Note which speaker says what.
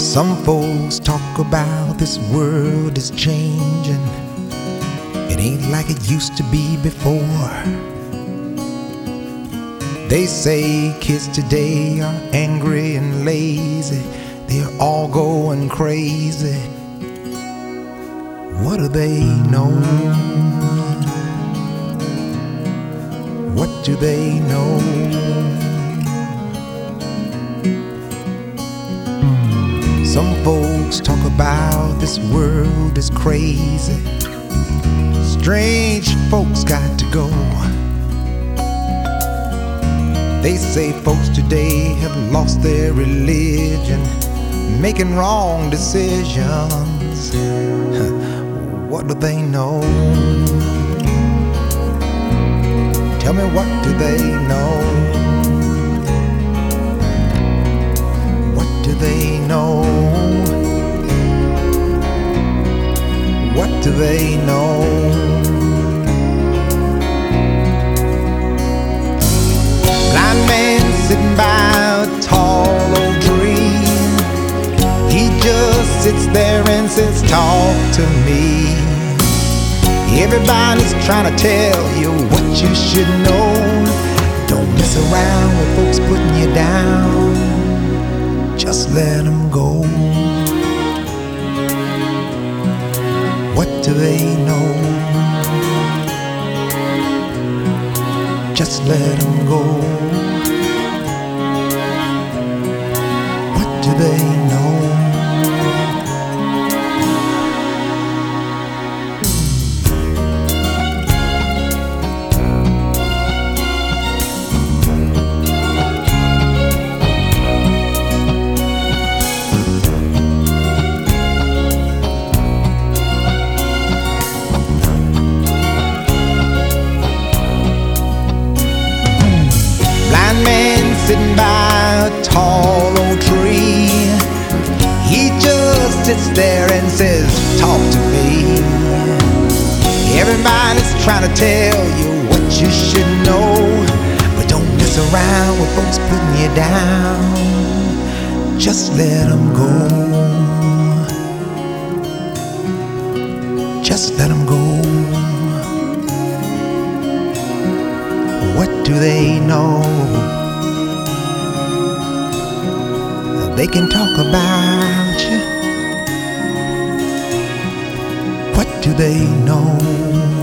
Speaker 1: Some folks talk about this world is changing. It ain't like it used to be before. They say kids today are angry and lazy. They're all going crazy. What do they know? What do they know? Some folks talk about this world is crazy. Strange folks got to go. They say folks today have lost their religion, making wrong decisions. What do they know? Tell me, what do they know? They know? Blind man sitting by a tall old tree. He just sits there and says, Talk to me. Everybody's trying to tell you what you should know. Don't mess around with folks putting you down. Just let them What do they know? Just let them go. What do they sits there and says, Talk to me. Everybody's trying to tell you what you should know. But don't mess around with folks putting you down. Just let them go. Just let them go. What do they know? They can talk about do they know?